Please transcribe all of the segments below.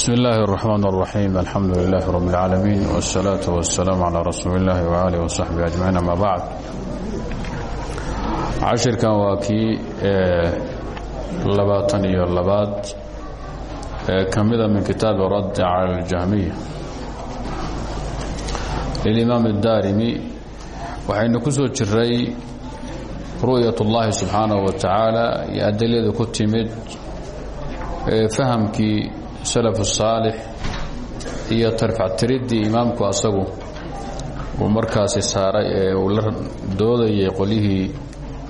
bsm اllahi الرحmn الرaxيim alxamdu لlah rb اlcaalamiin wالsalaaةu wالsalaam عalى rasuuli اllahi وalih وصaxbi aجmaciin ama bacd cashirkan waa kii labaatan iyo labaad ee ka mida min kitaabi radd calى اljahmiya lilimaam الdarimi waxaynu ku soo jiray ru'yaة اllahi subxaanaه wa tacaala iyo adilada ku timid fahamkii salafu saalix iyo tarfactiriddii imaamku asagu uu markaasi saaray ee uu la doodayay qolyihii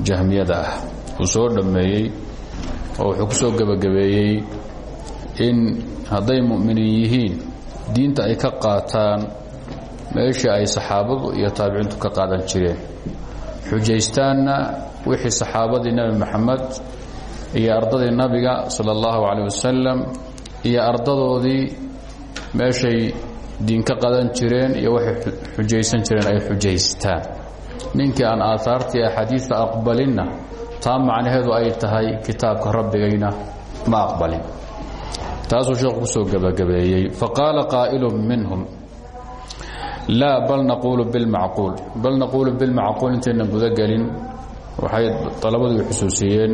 jahmiyada ah. Uu soo dhammeeyey oo wuxuu ku soo gebagabeeyey in hadday mu'miniin yihiin diinta ay ka qaataan meeshii ay saxaabadu iyo taabiciintu ka qaadan jireen. Xujaystaanna wixii saxaabadii nebi moxamed iyo ardadii nabiga sala allahu caleyh wasalam iyo ardadoodii meeshay diin ka qadan jireen iyo waxay xujaysan jireen ay xujaystaan. Ninkii aan aahaartii axaadiista aqbalinna taa macnaheedu ay tahay kitaabka rabbigayna ma aqbalin. Taasuu sheekhu ku soo gebagabeeyey faqaala qaa'ilu minhum laa bal naquulu bilmacquul bal naquulu bilmacquul intayna gudagelin waxay dalabadu xusuusiyeen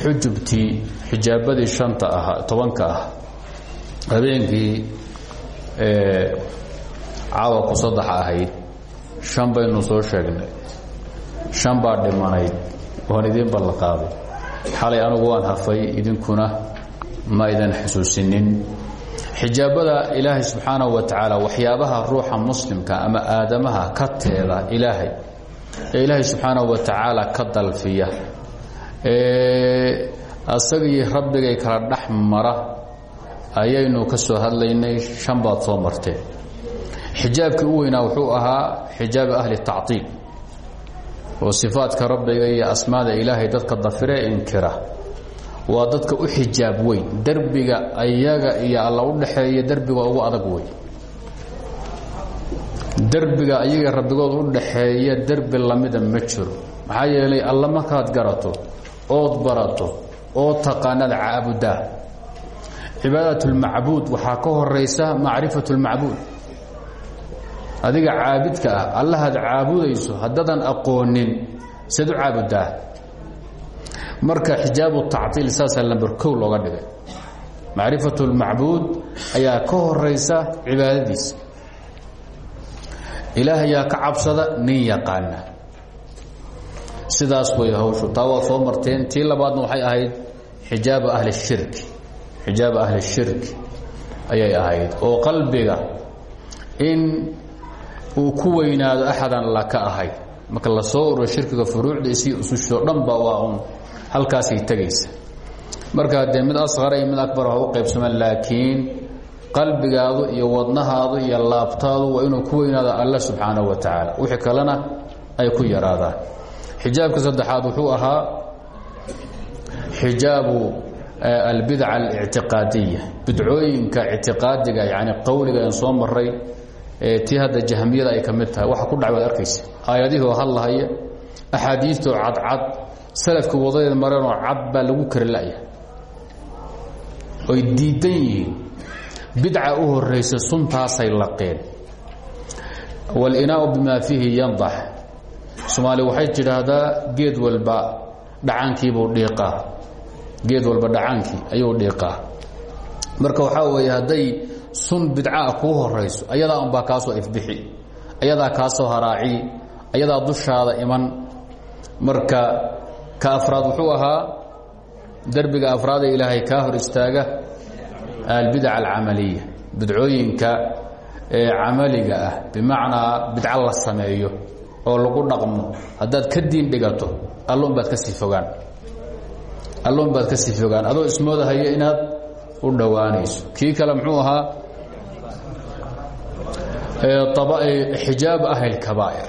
xujubtii xijaabadii shanta ahaa tobanka ah habeenkii caawa ku saddexa ahayd shan baynu soo sheegnay. Shan baa dhimanayd waan idiin ballanqaaday xalay anugu waan hafay idinkuna ma idan xusuusinin. Xijaabada ilaahay subxaanahu wa tacaala waxyaabaha ruuxa muslimka ama aadamaha ka teeda ilaahay ee ilaahay subxaanahu wa tacaala ka dalfiya asagii rabbigay kala dhex mara ayaynu ka hadlaynay shan baad soo marteen xijaabkii u weynaa wuxuu ahaa xijaabu ahli tactiil oo sifaadka rabbiga iyo asmaada ilaahay dadka dafire inkira. Waa dadka u xijaab weyn derbiga ayaga iyo alla u dhaxeeya derbiga ugu adag wey derbiga ayaga rabbigood u dhaxeeya derbi lamida ma jiro. Maxaa yeelay alla markaad garato ood barato oo taqaanada caabudaa cibaadat اlmacbuud waxaa ka horaysa macrifat اlmacbuud adiga caabidka ah allahaad caabudayso haddaadan aqoonin saad u caabudaa marka xijaabu tactiil saasaa lamber kow looga dhigay macrifat اlmacbuud ayaa ka horaysa cibaadadiisa ilaah ayaa ka cabsada nin yaqaana sidaas way hawshu taa waa soo marteen tii labaadna waxay ahayd xijaaba ahli shirki xijaaba ahli shirki ayay ahayd oo qalbiga in uu ku weynaado axadan alla ka ahay. Marka la soo ururo shirkiga furuucdiisi usushoo dhanba waa un halkaasay tegaysa marka dee mid asqara iyo mid akbar ha u qaybsamaan laakiin qalbigaadu iyo wadnahaadu iyo laabtaadu waa inuu ku weynaado alla subxaanahu wa tacaala wixii kalena ay ku yaraadaan. Xijaabka saddexaad wuxuu ahaa xijaabu albidca alictiqaadiya bidcooyinka ictiqaadiga yani qowliga soo maray tii hadda jahmiyada ay ka mid tahay. Waxa ku dhac waad arkaysa. Aayadihii oo hadlahaya axaadiistoo cadcad salafka wadadeeda mareenoo cad baa lagu kari la'ya oy diidan yihiin. Bidca u horaysa suntaasay laqeen. Wاlinaau bima fiihi yandax. Soomaali waxay tidhaahdaa geed walba dhacaankiibuu dhiiqaa geed walba dhacaankii ayuu dhiiqaa. Marka waxaa weeye hadday sun bidcaa kuu horayso ayadaa unbaa kaasoo ifbixi ayadaa kaasoo haraaci ayadaa dushaada iman. Marka ka afraad wuxuu ahaa derbiga afraada ilaahay kaa hor istaaga albidac alcamaliya bidcooyinka ee camaliga ah bimacnaa bidco la sameeyo oo lagu dhaqmo. Haddaad ka diin dhigato allun baad ka sii fogaan allun baad ka sii fogaan adoo ismoodahaya inaad u dhowaanayso. Kii kale muxuu ahaa xijaab ahlilkabaa'ir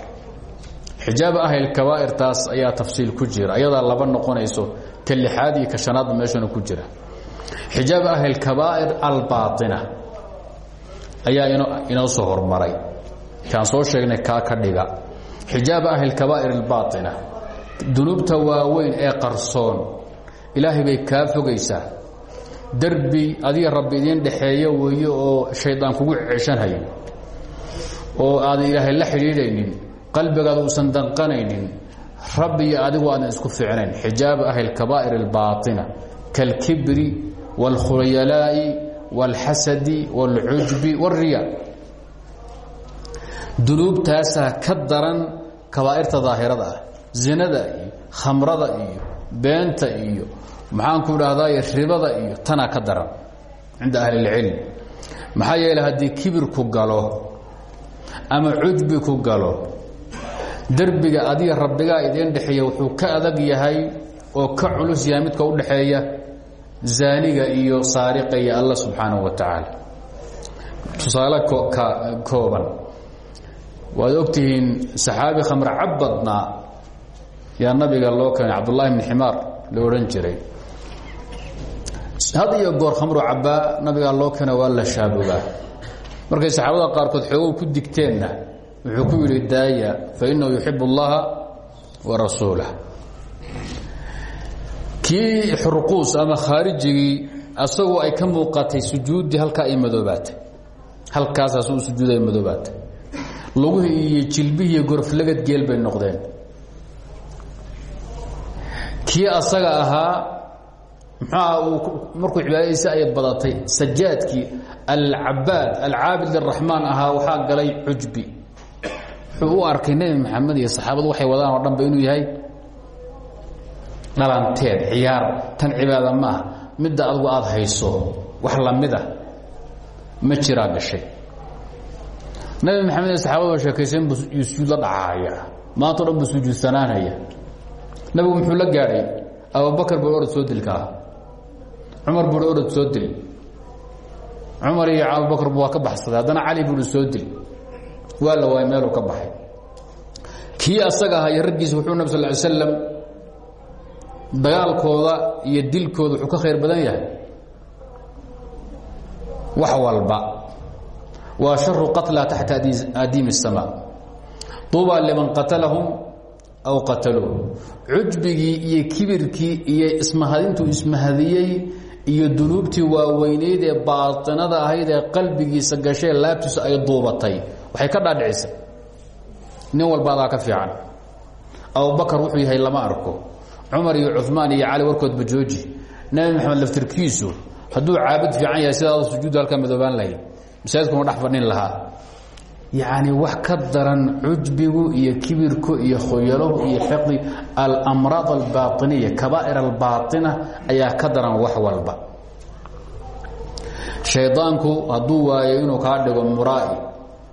xijaab ahlilkabaa'ir taas ayaa tafsiil ku jira. Ayadaa laba noqonayso. Ka lixaad iyo ka shanaadba meeshana ku jira. Xijaab ahlilkabaa'ir albaaطina ayaa inoo soo hormaray. Kaan soo sheegnay kaa ka dhiga. Xijaab ahli kabaa'ir albaaطina dunuubta waaweyn ee qarsoon ilaahay bay kaa fogaysaa derbi adiga rabbi idiin dhexeeyo weeye oo shaydaan kugu ceshanhayo oo aadan ilaahay la xidhiidhaynin qalbigaada uusan danqanaynin rabbi iyo adigu aadan isku ficnayn xijaabu ahli اkabaa'ir اlbaaطina kاlkibri wاlkhuyalaa'i wاlxasadi wاlcujbi wاlriya dunuubtaasaa ka daran kabaa'irta daahirada ah zinada iyo khamrada iyo beenta iyo maxaanku idhaahdaay ribada iyo tanaa ka daran cinda ahli اlcilm maxaa yeele haddii kibirku galo ama cujbi ku galo derbiga adiga rabbigaa idiin dhexeeya wuxuu ka adag yahay oo ka culus yahay midka u dhexeeya zaaniga iyo saariqa iyo alla subxaanahu wa tacaala. Tusaale kooban. Waad ogtihiin saxaabi khamre cab yaa nabiga loo keenay cabdullaahi bni ximaar la odhan jiray. Had goor khamru cabbaa nabigaa loo keena waa la shaabogaa markay saxaabada qaarkood xoogow ku digteenna wuxuu ku yidhi daaya fainahu yuxib اllaha wa rasuulah kii xurquus ama khaarijigii asagoo ay ka muuqatay sujuuddii halkaa ay madoobaatay. Halkaasaas u sujuuda ay madoobaatay. Lugihii iyo jilbihii iyo goroflagad geel bay noqdeen kii asaga ahaa muxuuaha uu markuu cibaadadiisi ay badatay sajaadkii alcabaad alcaabid liraxmaan ahaa waxaa galay cujbi. Wuxuu arkay nebi maxamed iyo saxaabadu waxay wadaan oo dhanba inuu yahay dhalanteed ciyaar tan cibaada ma ah midda adgu aada hayso wax lamida ma jiraa gashay nabi maxamed iyo saxaabadu sheekaysan buu sujuud la dhacaaya. Maantao dhan buu sujuudsanaanaya nabigu muxuu la gaadhay abubakar buu orod soo dilkaa cumar buu orod soo dil cumar iyo abubakar bu waa ka baxsaday haddana cali buui soo dil waa la waayay meeluu ka baxay kii asaga ahaa iyo raggiisa wuxuu nab sal ly slam dagaalkooda iyo dilkooda wuxuu ka khayr badan yahay wax walba waa sharu qatla taxta adiimi الsama طuba liman qatalahum aw qataluu cujbigii iyo kibirkii iyo ismahadintuu ismahadiyey iyo dunuubtii waaweyneyd ee baaطinada ahayd ee qalbigiisa gashee laabtiisa ay duubatay waxay ka dhaadhicisay nin walba adaa ka fiican abubakar wuxuu yahay lama arko cumar iyo cumaan iyo cali warkoodba jooji nabi maxamed laftirkiisu hadduu caabud fiican yahay sidaada sujuuddu halkaa madoobaan lahayd masaajidkuma dhex fadhin lahaa yacni wax ka daran cujbigu iyo kibirku iyo khoyalahu iyo xiqdi alamraad albaainiya kabaa'ir albaaina ayaa ka daran wax walba. Shaydaanku hadduu waayo inuu kaa dhigo muraa'i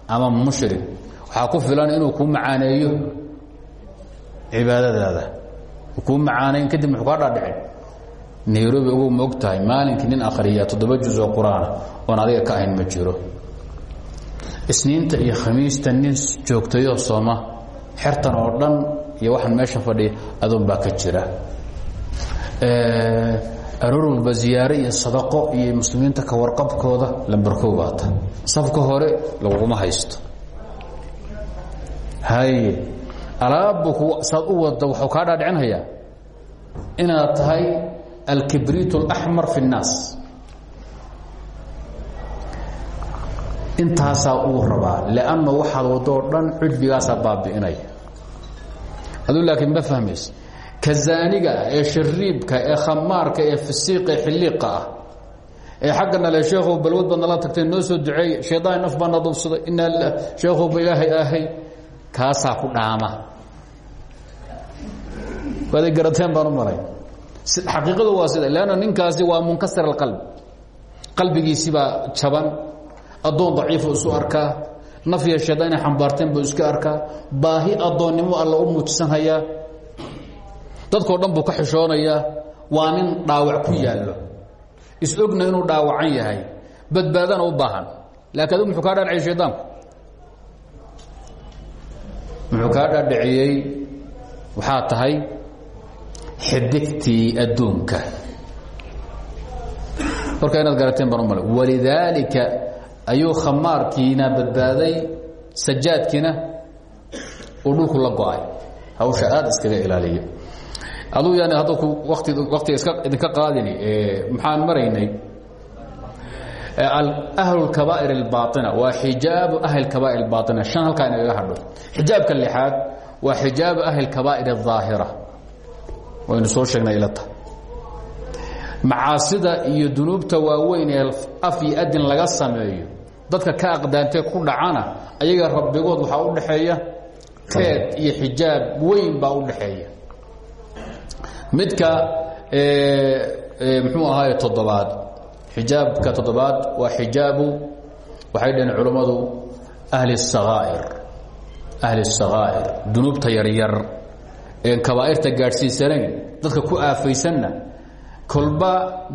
ama mushrik waxaa ku filan inuu kuu macaaneeyo cibaadadaada. Kuu macaanayn kadib muxuu kaa dhaadhicin. Nairobi ugu ma og tahay maalinkii nin akhriya toddoba juz oo qur'aana oon adiga ka ahayn ma jiro isniinta iyo khamiista nin joogtayo sooma xertan oo dhan iyo waxaan meesha fadhiya adoon baa ka jira aroor walba ziyaare iyo sadaqo iyo muslimiinta ka warqabkooda lambarkow baata safka hore laguguma haysto haye alaabbu saad u wadda waxuu kaa dhaadhicinhayaa inaad tahay alkibriit اlaxmar fi الnaas intaasaa uu rabaa lanna waxaad wadoo dhan cujbigaasaa baabi'inaya aduu laakiin ma fahmays. Ka zaaniga ee shariibka ee khamaarka ee fasiiqa ee xiliiqa ah ee xagga nale sheekhow balwad baad nala tagtay noo soo duceey shaydaan naf baa na dubsaday inaa sheekhowba ilaahay ahay kaasaa ku dhaama. Waaday garateen baan u malay xaqiiqadu waa sida lanna ninkaasi waa munkasir alqalb. Qalbigiisibaa jaban addoon daciifu isu arkaa nafya shaydaan inay xambaarteen buu iska arkaa baahi addoonnimo alla u muujisanhayaa dadkoo dhan buu ka xishoonayaa waa nin dhaawac ku yaallo. Is-ogna inuu dhaawacan yahay badbaadana u baahan. Laakiin adigu muxuu kaa dhaadhiciyey shaydaanku muxuu kaa dhaadhiciyey? Waxaa tahay xidigtii adduunka. Marka inaad garateen baan u malay walidaalika ayuu khamaarkiina badbaaday sajaadkiina uu dhulku la go-ay hawsha aada iskaga ilaaliya aduu yani hadda wati waktiga iska idinka qaadini maxaan maraynay ahlu اkabaa'ir اlbaaطina waa xijaabu ahli kabaa'ir اbaaطina han halkaa inagaga hadho xijaabka lixaad waa xijaabu ahli kabaa'ir الظaahira waynu soo sheegnay ilata macaasida iyo dunuubta waaweyn ee af iyo adin laga sameeyo dadka ka aqdaantee ku dhacana ayaga rabbigood waxaa u dhaxeeya teed iyo xijaab weyn baa u dhaxeeya midka muxuu ahaaye toddobaad xijaabka toddobaad waa xijaabu waxay dhaheen culammadu ahli الsakaa'ir ahli الsakaa'ir dunuubta yaryar een kabaa'irta gaadhsiisanayn dadka ku aafaysanna kolba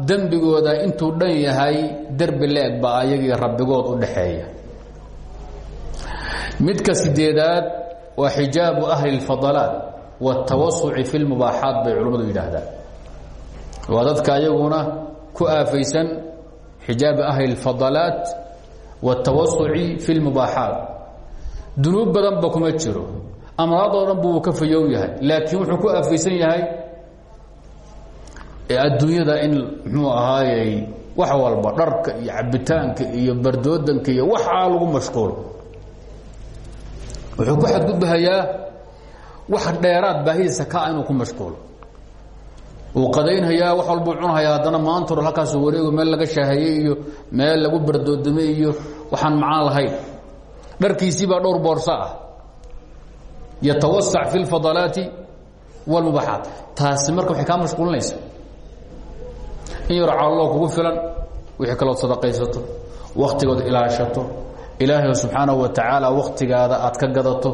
dembigooda intuu dhan yahay derbi leeg baa ayagii rabbigood u dhaxeeya. Midka sideedaad waa xijaabu ahli اlfadalaat watawasuci fi lmubaaxaat bay culimmadu yidhaahdaan. Waa dadka ayaguna ku aafaysan xijaabu ahli اlfadalaat watawasuci fi lmubaaxaat. Dunuub badanba kuma jiro. Amraadoo buu ka fayow yahay laakiin wuxuu ku aafaysan yahay adduunyada in muxuu ahaayey wax walba dharka iyo cabitaanka iyo bardoodanka iyo waxaa lagu mashquulo wuxuu ku xadgudbahayaa wax dheeraad baahidiisa kaa inuu ku mashquulo uu qadaynhayaa wax walbuu cunhayaa haddana maanta hor halkaasuu wareego meel laga shaahayey iyo meel lagu bardoodamay iyo waxaan macaan lahayn. Dharkiisii baa dhowr boorso ah. Yatawasac fi اlfadalaati wاlmubaaxaat taasi marka waxay kaa mashquulinaysa in yaro caallo kugu filan wixii kalood sadaqaysato wakhtigood ilaashato ilaahay subxaanahu wa tacaala wakhtigaada aad ka gadato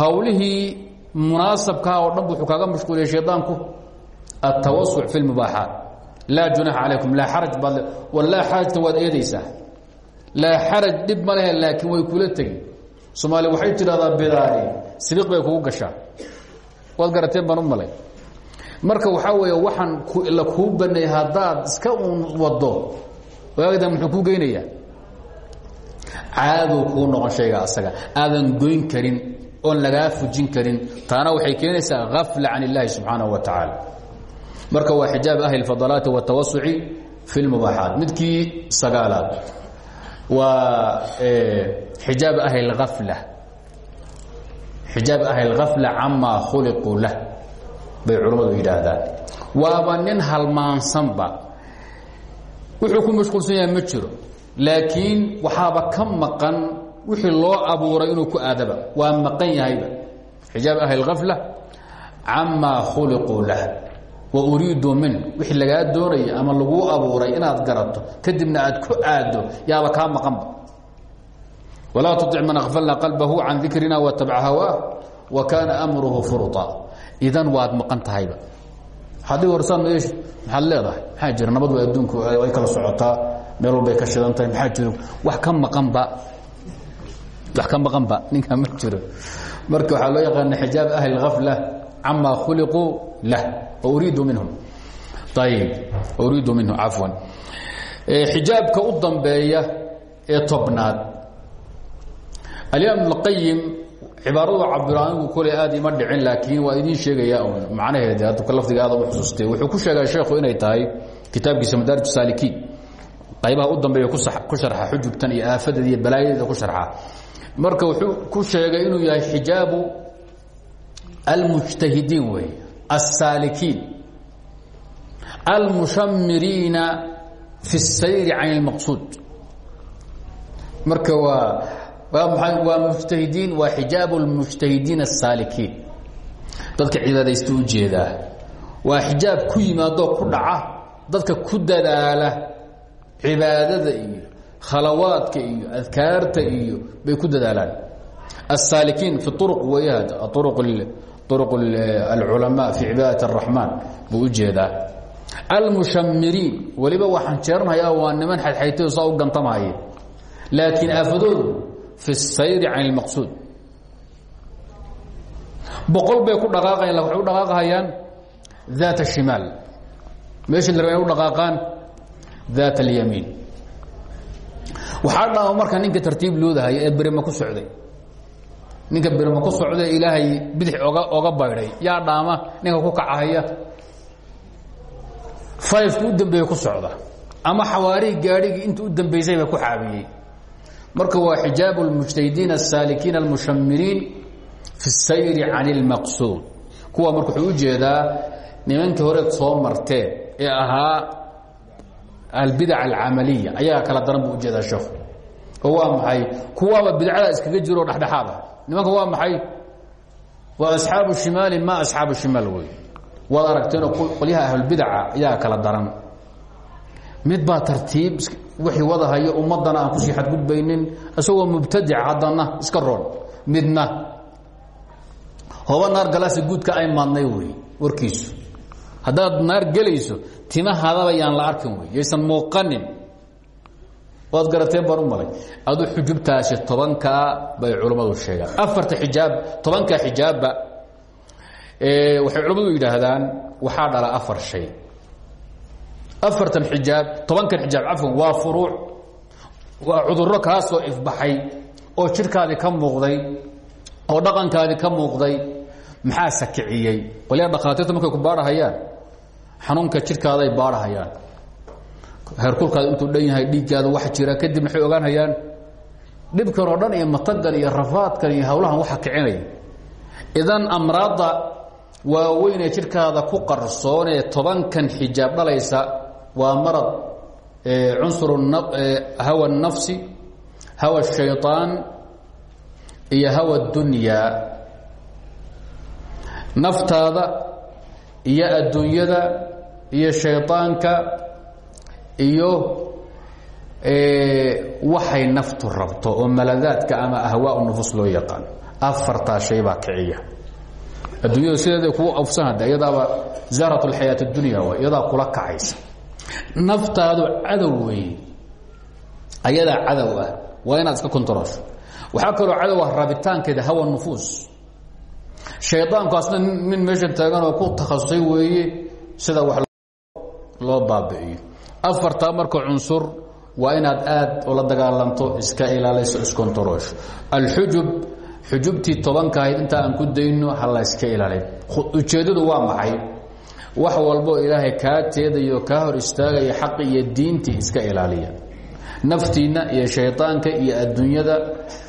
hawlihii munaasabkaa oo dhan wuxuu kaaga mashquuliyay shaydaanku altawasuc fi lmubaaxaat laa junaxa calaykum laa xaraj baad walaa xarajtan waad eedaysaa. Laa xaraj dhib ma lehe laakiin way kula tegi soomaali waxay tidhahdaa bidaari sibiq bay kugu gashaa. Waad garateen baan u marka waxaa weeye waxaan la kuu baneeyey haddaad iska uun wado waagdan muxuu kuu geynayaa caaduu kuu noqon shayga asaga aadan goyn karin oon lagaa fujin karin taana waxay keenaysaa afla can illaahi subxaanahu wa tacaala marka waa xijaab ahli اfadalaati wاtawasuci fi اlmubaaxaat midkii sagaalaad waa xijaab ahli اlafla xijaab ahli اlgafla camaa khuliquu lah bay culammadu yidhaahdaan waaba nin halmaansanba wuxuu ku mashquulsan yahay ma jiro laakiin waxaaba ka maqan wixii loo abuuray inuu ku aadaba waa maqan yahayba xijaab ahli اlgafla camaa khuliquu lah wa uriidu min wixii lagaa doonaya ama laguu abuuray inaad garato kadibna aad ku aado yaaba kaa maqanba walaa tuطic man akfalna qalbahu can dikrina watabca hawaah wa kaana amruhu furطa idan waad maqan tahayba. Haddii horsaan meesh maxaad leedahay? Maxaa jira? Nabadu adduunku ay kala socotaa. Meel walbay ka shidan tahay maxaa jiro wax ka maqanba. Wax ka maqanba. Ninkaa ma jiro. Marka waxaa loo yaqaana xijaab ahli اlgafla camaa khuliquu lah uriidu minhum. Ayib uriidu minhum cafwan xijaabka u dambeeya ee tobnaad. Alimaam cibaaradu cabiro anigu koley aad ima dhicin laakiin waa idiin sheegaya un macnaheedi hadda lafdiga aad u xusuustay wuxuu ku sheegay sheekhu inay tahay kitaabkiisa madaarij saalikiin qaybaha u dambeeya ku sharxa xujubtan iyo aafadeeda iyo balaayadeeda ku sharxa marka wuxuu ku sheegay inuu yahay xijaabu almujtahidiin wey الsaalikiin almushamiriina fi الsayri can اlmaqsuud marka waa waa mujtahidiin waa xijaab اlmujtahidiin الsaalikiin dadka cibaadaysta u jeedaa waa xijaab ku yimaadoo ku dhaca dadka ku dadaala cibaadada iyo khalawaadka iyo adkaarta iyo bay ku dadaalaan الsaalikiin fi طرق weyhad طرق طرق الculaماء في cibaadaة الرaحmaan buu u jeedaa almushamiriin weliba waxaan jeeranhayaa waa niman xadxaytay saa u gantamaya laakiin aafadoodu fi الsayri can الmaqsuud boqol bay ku dhaqaaqayan waxay u dhaqaaqahayaan ذات الشimaal meesha la raba u dhaqaaqaan ذات اليamiin waxaa dhaama marka ninka tartiib loodahaya ee berima ku socday ninka berima ku socda ilaahay bidix oga oga baydhay yaa dhaama ninka ku kacahaya fayfka u dambeeya ku socda ama xawaarihii gaadhigii inta u dambaysay ba ku xaabiyey marka waa xijaab اlmujtahidiin الsaalikiin اlmushamiriin fi الsayri can اlmaqsuud kuwa marka wuxuu ujeedaa nimankii horeed soo marteen ee ahaa albidac alcamaliya ayaa kala daran buu ujeedaa sheekhu oo waa maxay kuwaaba bidcada iskaga jiro o dhexdhexaad ah nimanka waa maxay waa asxaabu shimaali ma asxaabu shimaal wey waad aragteenoo qolyaha ahlulbidaca ayaa kala daran mid baa tartiib wixii wadahayo ummadana aan ku sii xadgudbaynin isagoo mubtadic haddana iska roon midna. Hoba naar galaasi guudka ay maadnay wey warkiisu. Haddaad naar gelayso timahadaba yaan la arkin wey yaysan muuqanin. Waad garateen baan u malay. Aduu xujubtaasi tobankaa bay culammadu sheegaan. Afarta xijaab tobanka xijaabba waxay culammadu yidhaahdaan waxaa dhala afar shay afartan xijaab tobankan xijaab cafwan waa furuuc waa cudurro kaa soo ifbaxay oo jidhkaadii ka muuqday oo dhaqankaadii ka muuqday maxaa sakiciyey? Qolyaa dhakhaatiirta markay ku baadhahayaan xanuunka jidhkaaday baadhahayaan heerkulkaada intuu dhan yahay dhiiggaada wax jira kadib maxay ogaanhayaan dhibkan oo dhan iyo matagan iyo rafaadkan iyo hawlahan waxa kicinaya. Idan amraadda waaweyn ee jidhkaada ku qarsoon ee tobankan xijaab dhalaysa waa marad cunsur hawa الnafsi hawa الshayطaan iyo hawa اdunyaa naftaada iyo adduunyada iyo shayطaanka iyo waxay naftu rabto oo maladaadka ama ahwaa nufus loo yaqaan afartaa shay baa kiciya adduunyadu sideeda kuu afsanhada iyadaaba zahrat اlxayaaة اdunya w iyadaa kula kacaysa naftaadu cadow weeye ayadaa cadow ah. Waa inaad iska kontaroosho waxaa kaloo cadow ah raabitaankeeda hawa nufuus. Shaydaanku asna nin meesha taagan oo ku takhasusay weeye sida wax loo baabi'iyo. Afartaa marka cunsur waa inaad aad ula dagaalanto iska ilaaliso iskontaroosho alxujub xujubtii tobanka ahayd inta aan ku dayno ha la yska ilaalin. Ujeeddadu waa maxay wax walboo ilaahay kaa teedayo kaa hor istaagaya xaqi iyo diintii iska ilaaliya. Naftiinna iyo shaydaanka iyo adduunyada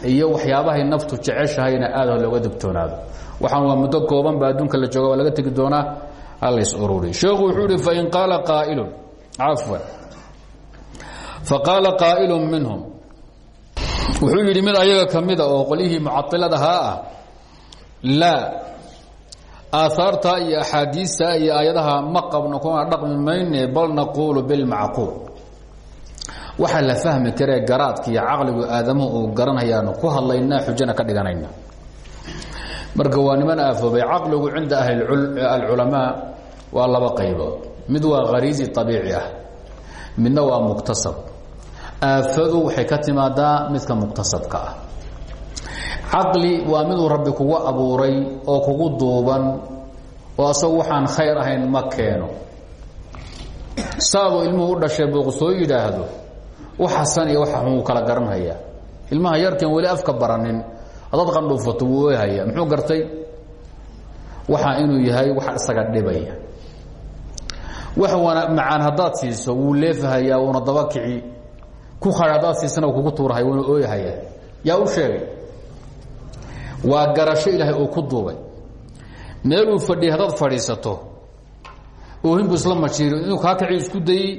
iyo waxyaabahay naftu jeceshahayna aad looga digtoonaado waxaan waa muddo kooban ba adduunka la jooga laga tegi doonaa halays ururi sheekhu wuxuu ihi fain qaala qaa'ilun. Cafwan. Faqaala qaa'ilun minhum. Wuxuu yidhi mid ayaga ka mida oo qolyihii mucailadahaa ah laa aahaarta iyo axaadiista iyo aayadaha ma qabno kuna dhaqmi mayne bal naquulu bilmacquul waxaa la fahmi karee garaadka iyo caqligu aadamuhu uu garanayaanu ku hadlaynaa xujana ka dhiganayna. Marka waa niman aafoobay caqligu cinda alculamaa waa laba qaybood. Mid waa khariisi abiici ah midna waa muktasab. Aafadu waxay ka timaadaa midka muktasabka ah caqli waa miduu rabbi kugu abuuray oo kugu duuban oo asagu waxaan khayr ahayn ma keeno. Saabuu ilmuhu u dhashay buu soo yidhaahdo wax xasan iyo waxa xun kala garanhayaa ilmaha yarkan weli afka baranin haddaad qandhuufato wuu ooyhaya muxuu gartay? Waxa inuu yahay wax isaga dhibaya. Wax macaan haddaad siiso wuu leefahayaa wuuna daba kici ku siisana kugu tuurahay wuuna ooyahayaa yaa u sheegay waa garasho ilaahay uu ku duubay. Meeluu fadhiyay haddaad fadhiisato oohinbu isla majiiro inuu kaa kici isku dayey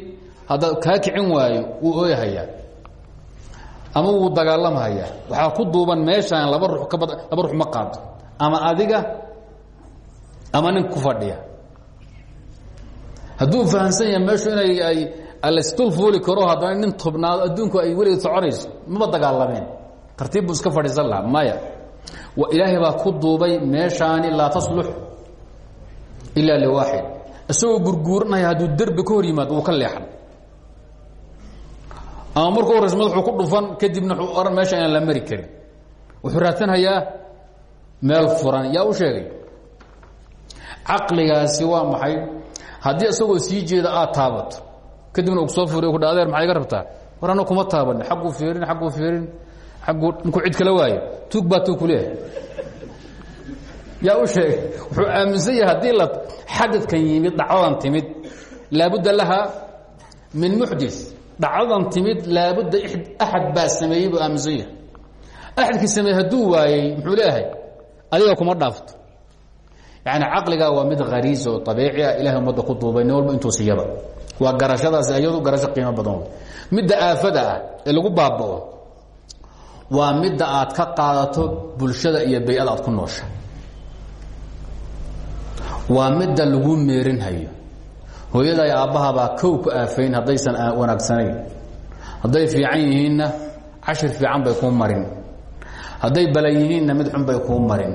haddaad kaa kicin waayo wuu ooyahayaa ama wuu dagaalamhayaa waxaa ku duuban meeshaan laba ruux ka bad laba ruux ma qaado ama adiga ama nin ku fadhiya. Hadduu fahamsan yahay meeshu inay ay alstul fuuli karo haddana nin tobnaado adduunku ay weligeed soconayso maba dagaalameen. Tartiib buu iska fadhiisan lahaa maya ilaahay baa ku duubay meeshaani laa taslux ilaa liwaaxid isagoo gurguuranaya hadduu derbi ka hor yimaado wuu ka leexan. Ama marku horaysa madaxuu ku dhufan kadibna wuxuu ohan meesha inaan la mari karin. Wuxuu raadsanhayaa meel furan. Yaa u sheegay? Caqligaasi waa maxay? Haddii isagoo sii jeeda aad taabato kadibna uu ku soo furiyo kudha adeer maxaa iga rabtaa? War anna kuma taabanne xagguu fiirin xagguu fiirin agguu ninkuu cid kala waayo tuug baa tuug ku leeyahay. Yaa u sheegay wuxuu aaminsan yahay haddii la xadadkan yimid dhacdadan timid laabudda laha min muxdi dhacdadan timid laabudda axad baa sameeyey buu aaminsan yahay. Axadkii sameeyey hadduu waayey muxuu leeyahay adiga kuma dhaafto. Yani caqligaa waa mid hariis oo abiici ah ilahay ummadda ku duubay nin walba intuu siiyaba. Waa garashadaas iyadu garasho qiimo badan. Midda aafada ah ee lagu baabao waa midda aad ka qaadato bulshada iyo bay-ada aad ku noosha. Waa midda lagu meerinhayo hooyaday aabbahabaa kow ku aafayn haddaysan wanaagsanayn. Hadday fiican yihiinna cashir fiican bay kuu marin. Hadday bala yihiinna mid xun bay kuu marin